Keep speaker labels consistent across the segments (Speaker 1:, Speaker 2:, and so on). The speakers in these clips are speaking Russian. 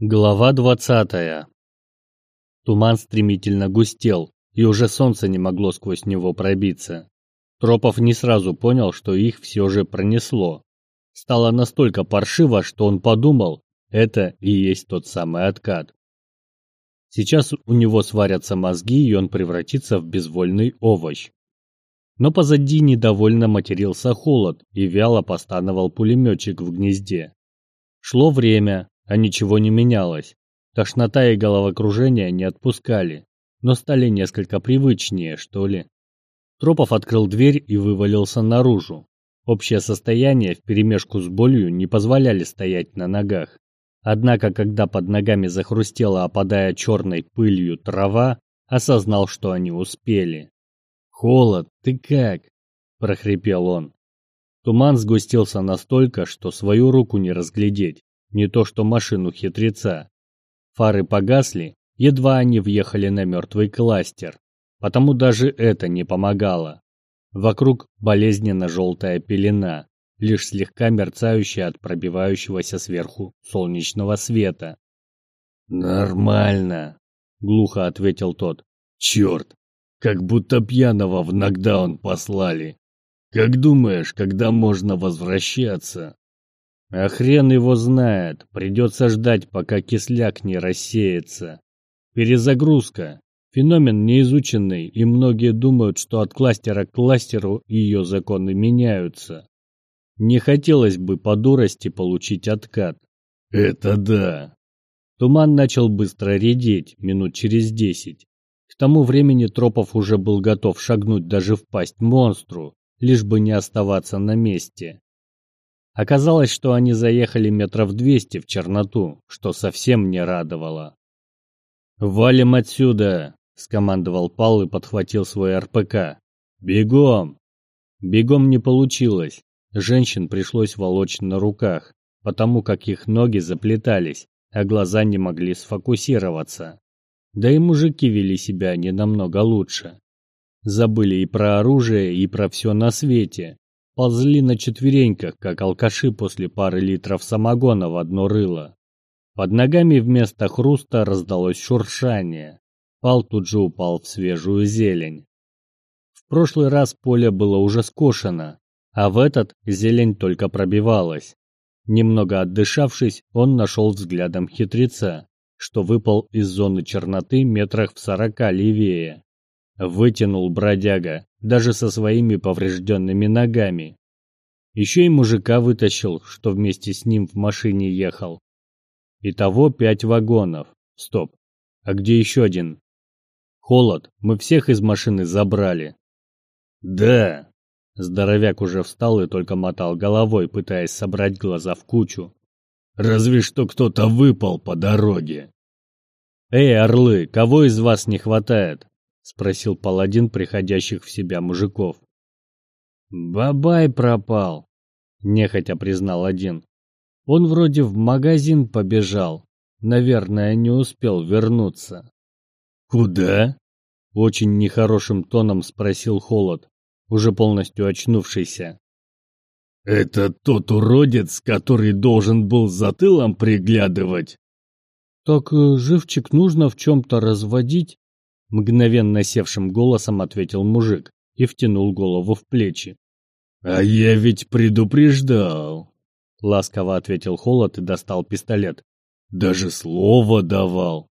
Speaker 1: Глава двадцатая. Туман стремительно густел, и уже солнце не могло сквозь него пробиться. Тропов не сразу понял, что их все же пронесло. Стало настолько паршиво, что он подумал, это и есть тот самый откат. Сейчас у него сварятся мозги, и он превратится в безвольный овощ. Но позади недовольно матерился холод, и вяло постановал пулеметчик в гнезде. Шло время, а ничего не менялось. Тошнота и головокружение не отпускали, но стали несколько привычнее, что ли. Тропов открыл дверь и вывалился наружу. Общее состояние вперемешку с болью не позволяли стоять на ногах. Однако, когда под ногами захрустела, опадая черной пылью трава, осознал, что они успели. «Холод, ты как?» – прохрипел он. Туман сгустился настолько, что свою руку не разглядеть не то что машину хитреца. Фары погасли, едва они въехали на мертвый кластер, потому даже это не помогало. Вокруг болезненно желтая пелена, лишь слегка мерцающая от пробивающегося сверху солнечного света.
Speaker 2: «Нормально», — глухо ответил тот. «Черт, как будто пьяного в нокдаун послали. Как думаешь, когда можно возвращаться?»
Speaker 1: А хрен его знает, придется ждать, пока кисляк не рассеется. Перезагрузка. Феномен неизученный, и многие думают, что от кластера к кластеру ее законы меняются. Не хотелось бы по дурости получить откат.
Speaker 2: Это да.
Speaker 1: Туман начал быстро редеть, минут через десять. К тому времени Тропов уже был готов шагнуть даже в пасть монстру, лишь бы не оставаться на месте. Оказалось, что они заехали метров двести в черноту, что совсем не радовало. «Валим отсюда!» — скомандовал Пал и подхватил свой РПК. «Бегом!» Бегом не получилось. Женщин пришлось волочь на руках, потому как их ноги заплетались, а глаза не могли сфокусироваться. Да и мужики вели себя не намного лучше. Забыли и про оружие, и про все на свете, ползли на четвереньках, как алкаши после пары литров самогона в одно рыло. Под ногами вместо хруста раздалось шуршание. Пал тут же упал в свежую зелень. В прошлый раз поле было уже скошено, а в этот зелень только пробивалась. Немного отдышавшись, он нашел взглядом хитреца, что выпал из зоны черноты метрах в сорока левее. Вытянул бродяга, даже со своими поврежденными ногами. Еще и мужика вытащил, что вместе с ним в машине ехал. Итого пять вагонов. Стоп. А где еще один? Холод. Мы всех из машины забрали.
Speaker 2: Да.
Speaker 1: Здоровяк уже встал и только мотал головой, пытаясь собрать глаза в кучу.
Speaker 2: Разве что кто-то выпал по дороге.
Speaker 1: Эй, орлы, кого из вас не хватает? Спросил паладин приходящих в себя мужиков. Бабай пропал, нехотя признал один. Он вроде в магазин побежал. Наверное, не успел вернуться.
Speaker 2: Куда?
Speaker 1: Очень нехорошим тоном спросил Холод, уже полностью очнувшийся.
Speaker 2: Это тот уродец, который должен был за тылом приглядывать.
Speaker 1: Так э, живчик нужно в чем-то разводить, Мгновенно севшим голосом ответил мужик и втянул голову в плечи.
Speaker 2: «А я ведь предупреждал!»
Speaker 1: Ласково ответил Холод и достал пистолет.
Speaker 2: «Даже слово давал!»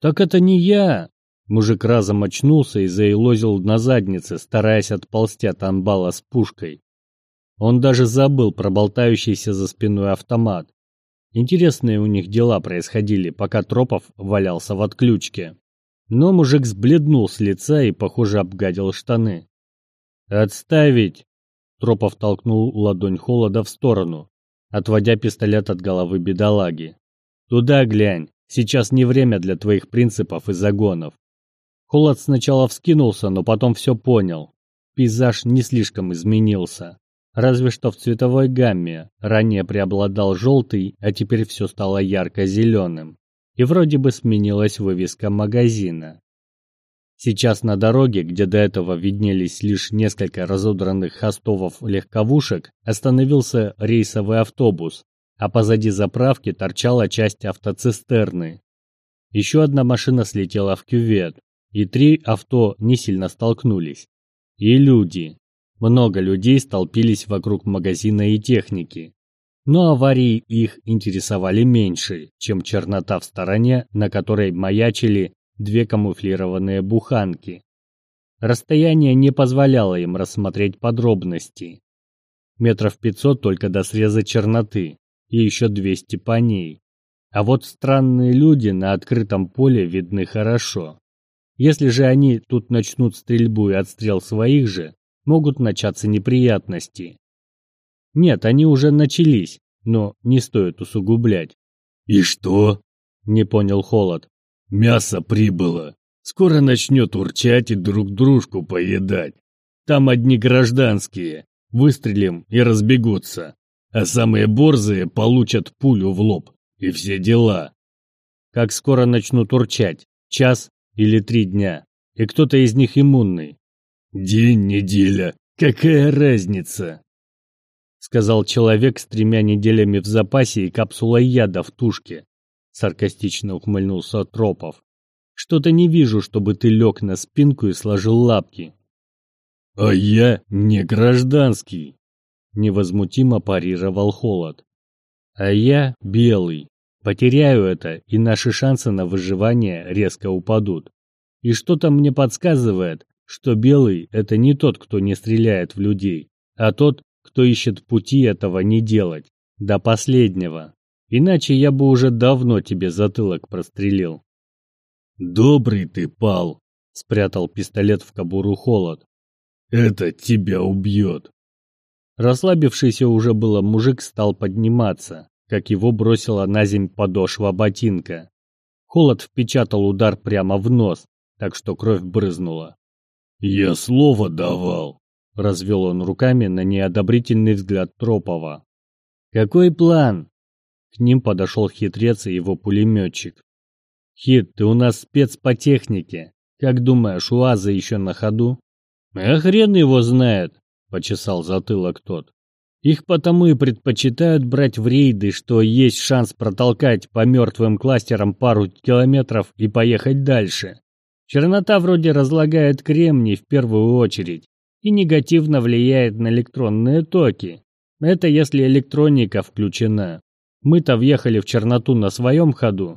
Speaker 1: «Так это не я!» Мужик разом очнулся и заилозил на заднице, стараясь отползти от анбала с пушкой. Он даже забыл про болтающийся за спиной автомат. Интересные у них дела происходили, пока Тропов валялся в отключке. Но мужик сбледнул с лица и, похоже, обгадил штаны. «Отставить!» Тропов толкнул ладонь холода в сторону, отводя пистолет от головы бедолаги. «Туда глянь, сейчас не время для твоих принципов и загонов». Холод сначала вскинулся, но потом все понял. Пейзаж не слишком изменился. Разве что в цветовой гамме ранее преобладал желтый, а теперь все стало ярко-зеленым и вроде бы сменилась вывеска магазина. Сейчас на дороге, где до этого виднелись лишь несколько разодранных хостовов легковушек, остановился рейсовый автобус, а позади заправки торчала часть автоцистерны. Еще одна машина слетела в кювет, и три авто не сильно столкнулись. И люди. Много людей столпились вокруг магазина и техники. Но аварии их интересовали меньше, чем чернота в стороне, на которой маячили две камуфлированные буханки. Расстояние не позволяло им рассмотреть подробности. Метров пятьсот только до среза черноты, и еще двести по ней. А вот странные люди на открытом поле видны хорошо. Если же они тут начнут стрельбу и отстрел своих же, могут начаться неприятности. Нет, они уже начались, но не стоит усугублять.
Speaker 2: «И что?»
Speaker 1: – не понял Холод.
Speaker 2: «Мясо прибыло. Скоро начнет урчать и друг дружку поедать. Там одни гражданские. Выстрелим и разбегутся. А самые борзые получат пулю в лоб. И все дела».
Speaker 1: «Как скоро начнут урчать? Час или три дня? И кто-то из них иммунный?»
Speaker 2: «День, неделя. Какая разница?»
Speaker 1: Сказал человек с тремя неделями в запасе и капсулой яда в тушке. Саркастично ухмыльнулся Тропов. Что-то не вижу, чтобы ты лег на спинку и сложил лапки.
Speaker 2: А я не гражданский.
Speaker 1: Невозмутимо парировал Холод. А я белый. Потеряю это, и наши шансы на выживание резко упадут. И что-то мне подсказывает, что белый – это не тот, кто не стреляет в людей, а тот, кто ищет пути этого не делать. До последнего. Иначе я бы уже давно тебе затылок прострелил.
Speaker 2: Добрый ты, Пал,
Speaker 1: спрятал пистолет в кобуру Холод.
Speaker 2: Это тебя убьет.
Speaker 1: Расслабившийся уже было мужик стал подниматься, как его бросила на земь подошва ботинка. Холод впечатал удар прямо в нос, так что кровь брызнула.
Speaker 2: «Я слово давал!»
Speaker 1: — развел он руками на неодобрительный взгляд Тропова. «Какой план?» К ним подошел хитрец и его пулеметчик. «Хит, ты у нас спец по технике. Как думаешь, УАЗа еще на ходу?» «А хрен его знает!» — почесал затылок тот. «Их потому и предпочитают брать в рейды, что есть шанс протолкать по мертвым кластерам пару километров и поехать дальше. Чернота вроде разлагает кремний в первую очередь и негативно влияет на электронные токи. Это если электроника включена. Мы-то въехали в черноту на своем ходу.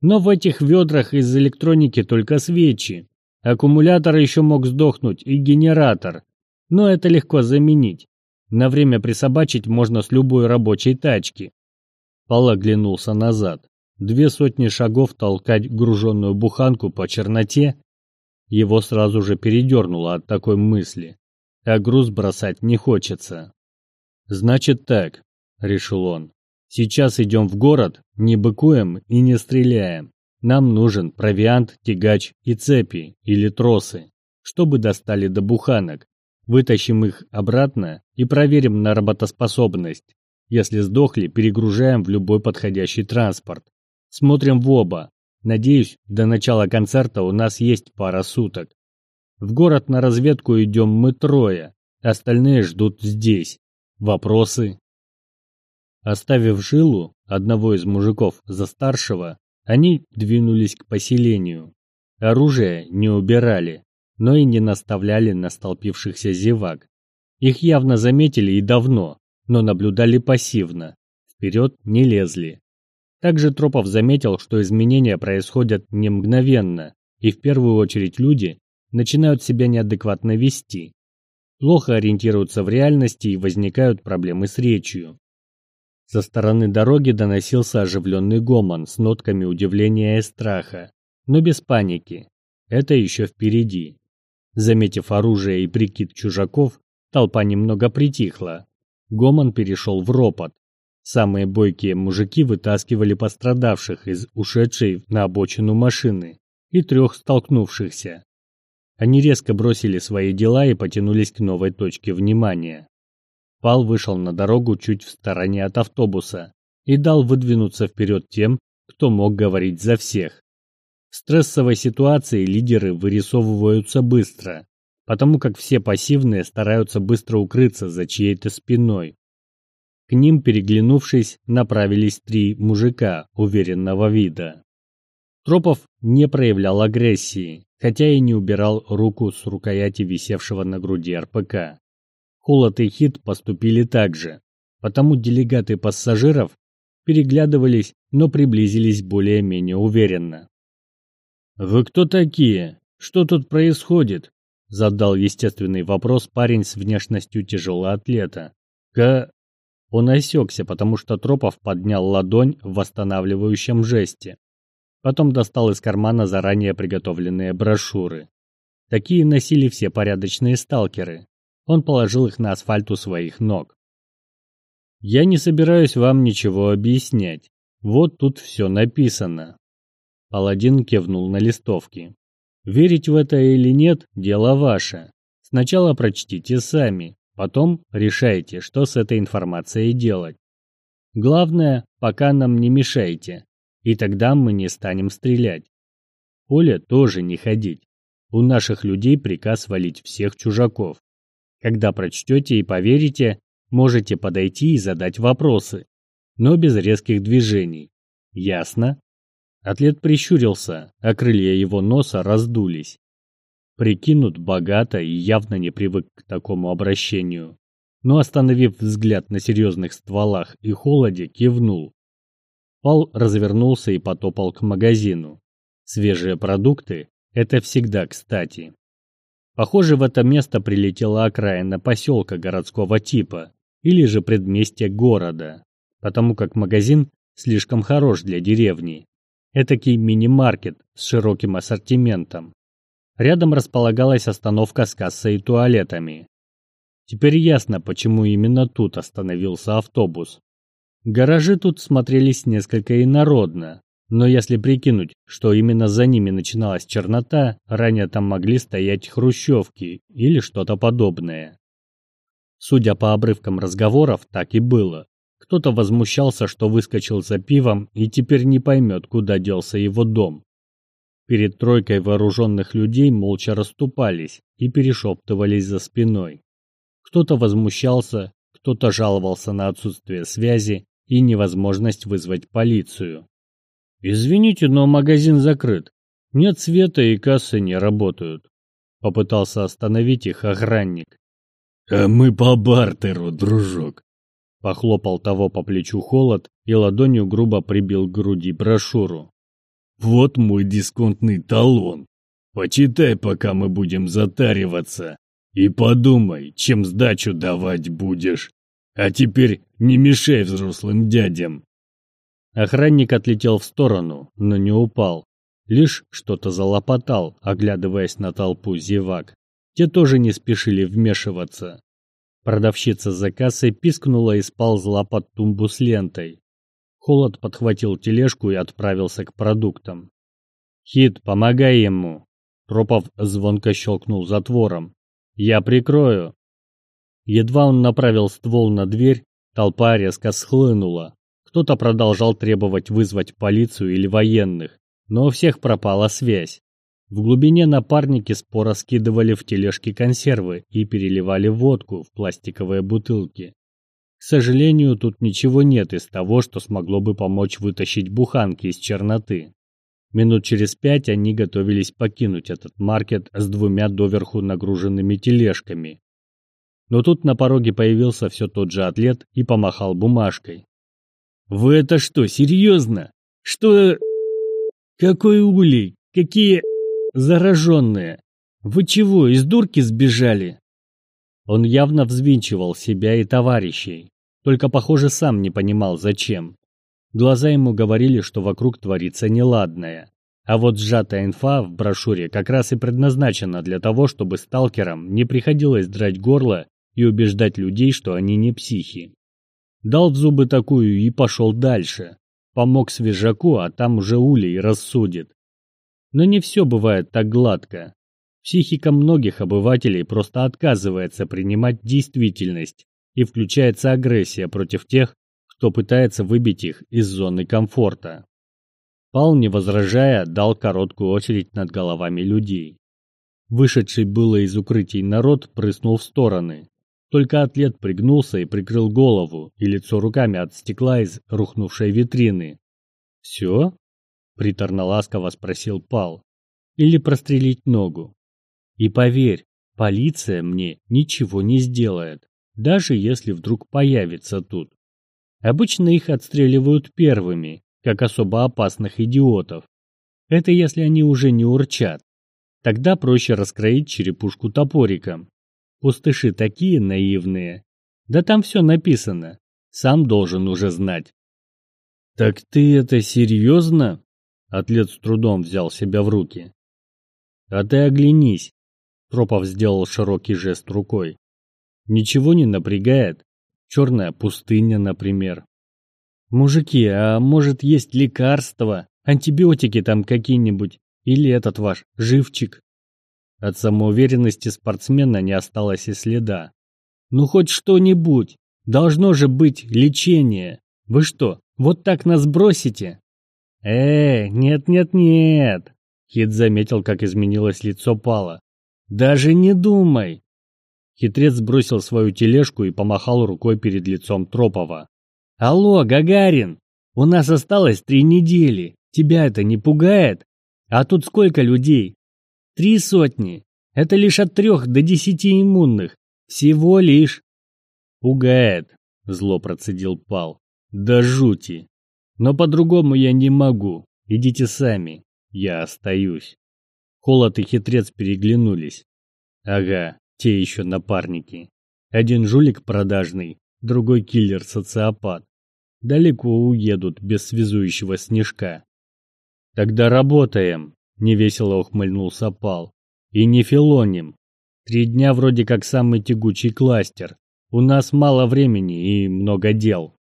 Speaker 1: Но в этих ведрах из электроники только свечи. Аккумулятор еще мог сдохнуть и генератор. Но это легко заменить. На время присобачить можно с любой рабочей тачки. Пал оглянулся назад две сотни шагов толкать груженную буханку по черноте, его сразу же передернуло от такой мысли, а груз бросать не хочется. «Значит так», — решил он, — «сейчас идем в город, не быкуем и не стреляем. Нам нужен провиант, тягач и цепи или тросы, чтобы достали до буханок. Вытащим их обратно и проверим на работоспособность. Если сдохли, перегружаем в любой подходящий транспорт. Смотрим в оба. Надеюсь, до начала концерта у нас есть пара суток. В город на разведку идем мы трое, остальные ждут здесь. Вопросы? Оставив Жилу, одного из мужиков за старшего, они двинулись к поселению. Оружие не убирали, но и не наставляли на столпившихся зевак. Их явно заметили и давно, но наблюдали пассивно, вперед не лезли. Также Тропов заметил, что изменения происходят не мгновенно, и в первую очередь люди начинают себя неадекватно вести. Плохо ориентируются в реальности и возникают проблемы с речью. Со стороны дороги доносился оживленный гомон с нотками удивления и страха, но без паники. Это еще впереди. Заметив оружие и прикид чужаков, толпа немного притихла. Гомон перешел в ропот, Самые бойкие мужики вытаскивали пострадавших из ушедшей на обочину машины и трех столкнувшихся. Они резко бросили свои дела и потянулись к новой точке внимания. Пал вышел на дорогу чуть в стороне от автобуса и дал выдвинуться вперед тем, кто мог говорить за всех. В стрессовой ситуации лидеры вырисовываются быстро, потому как все пассивные стараются быстро укрыться за чьей-то спиной. К ним, переглянувшись, направились три мужика уверенного вида. Тропов не проявлял агрессии, хотя и не убирал руку с рукояти висевшего на груди РПК. Холод и Хит поступили так же, потому делегаты пассажиров переглядывались, но приблизились более-менее уверенно. «Вы кто такие? Что тут происходит?» Задал естественный вопрос парень с внешностью тяжелого атлета. К... Он осекся, потому что Тропов поднял ладонь в восстанавливающем жесте. Потом достал из кармана заранее приготовленные брошюры. Такие носили все порядочные сталкеры. Он положил их на асфальт у своих ног. «Я не собираюсь вам ничего объяснять. Вот тут все написано». Паладин кивнул на листовки. Верить в это или нет – дело ваше. Сначала прочтите сами, потом решайте, что с этой информацией делать. Главное, пока нам не мешайте, и тогда мы не станем стрелять. поле тоже не ходить. У наших людей приказ валить всех чужаков. Когда прочтете и поверите, можете подойти и задать вопросы, но без резких движений. Ясно? Атлет прищурился, а крылья его носа раздулись. Прикинут богато и явно не привык к такому обращению. Но, остановив взгляд на серьезных стволах и холоде, кивнул. Пал развернулся и потопал к магазину. Свежие продукты – это всегда кстати. Похоже, в это место прилетела окраина поселка городского типа или же предместье города, потому как магазин слишком хорош для деревни Этакий мини-маркет с широким ассортиментом. Рядом располагалась остановка с кассой и туалетами. Теперь ясно, почему именно тут остановился автобус. Гаражи тут смотрелись несколько инородно, но если прикинуть, что именно за ними начиналась чернота, ранее там могли стоять хрущевки или что-то подобное. Судя по обрывкам разговоров, так и было. Кто-то возмущался, что выскочил за пивом и теперь не поймет, куда делся его дом. Перед тройкой вооруженных людей молча расступались и перешептывались за спиной. Кто-то возмущался, кто-то жаловался на отсутствие связи и невозможность вызвать полицию. «Извините, но магазин закрыт. Нет света и кассы не работают», — попытался остановить их охранник.
Speaker 2: «А мы по бартеру, дружок»,
Speaker 1: Похлопал того по плечу холод и ладонью грубо прибил к груди брошюру.
Speaker 2: «Вот мой дисконтный талон. Почитай, пока мы будем затариваться. И подумай, чем сдачу давать будешь. А теперь не мешай взрослым дядям».
Speaker 1: Охранник отлетел в сторону, но не упал. Лишь что-то залопотал, оглядываясь на толпу зевак. Те тоже не спешили вмешиваться. Продавщица за кассой пискнула и сползла под тумбу с лентой. Холод подхватил тележку и отправился к продуктам. «Хит, помогай ему!» Тропов звонко щелкнул затвором. «Я прикрою!» Едва он направил ствол на дверь, толпа резко схлынула. Кто-то продолжал требовать вызвать полицию или военных, но у всех пропала связь. В глубине напарники споро скидывали в тележки консервы и переливали водку в пластиковые бутылки. К сожалению, тут ничего нет из того, что смогло бы помочь вытащить буханки из черноты. Минут через пять они готовились покинуть этот маркет с двумя доверху нагруженными тележками. Но тут на пороге появился все тот же атлет и помахал бумажкой. «Вы это что, серьезно? Что... Какой улей? Какие...» Зараженные! Вы чего, из дурки сбежали?» Он явно взвинчивал себя и товарищей, только, похоже, сам не понимал, зачем. Глаза ему говорили, что вокруг творится неладное. А вот сжатая инфа в брошюре как раз и предназначена для того, чтобы сталкерам не приходилось драть горло и убеждать людей, что они не психи. Дал в зубы такую и пошел дальше. Помог свежаку, а там уже улей рассудит. Но не все бывает так гладко. Психика многих обывателей просто отказывается принимать действительность, и включается агрессия против тех, кто пытается выбить их из зоны комфорта. Пал, не возражая, дал короткую очередь над головами людей. Вышедший было из укрытий народ прыснул в стороны. Только атлет пригнулся и прикрыл голову и лицо руками от стекла из рухнувшей витрины. «Все?» — приторно-ласково спросил Пал. «Или прострелить ногу?» «И поверь, полиция мне ничего не сделает, даже если вдруг появится тут. Обычно их отстреливают первыми, как особо опасных идиотов. Это если они уже не урчат. Тогда проще раскроить черепушку топориком. Пустыши такие наивные. Да там все написано. Сам должен уже знать.
Speaker 2: «Так ты это серьезно?» Атлет с трудом взял себя в руки.
Speaker 1: «А ты оглянись!» Тропов сделал широкий жест рукой. «Ничего не напрягает? Черная пустыня, например. Мужики, а может есть лекарства, антибиотики там какие-нибудь? Или этот ваш живчик?» От самоуверенности спортсмена не осталось и следа. «Ну хоть что-нибудь! Должно же быть лечение! Вы что, вот так нас бросите?» «Э, нет-нет-нет!» Хит заметил, как изменилось лицо Пала. «Даже не думай!» Хитрец бросил свою тележку и помахал рукой перед лицом Тропова. «Алло, Гагарин! У нас осталось три недели. Тебя это не пугает? А тут сколько людей? Три сотни. Это лишь от трех до десяти иммунных. Всего лишь. Пугает, зло процедил Пал. Да жути. Но по-другому я не могу. Идите сами. Я остаюсь. Холод и хитрец переглянулись. Ага, те еще напарники. Один жулик продажный, другой киллер-социопат. Далеко уедут без связующего снежка. Тогда работаем, Невесело ухмыльнулся Пал. И не филоним. Три дня вроде как самый тягучий кластер. У нас мало времени и много дел.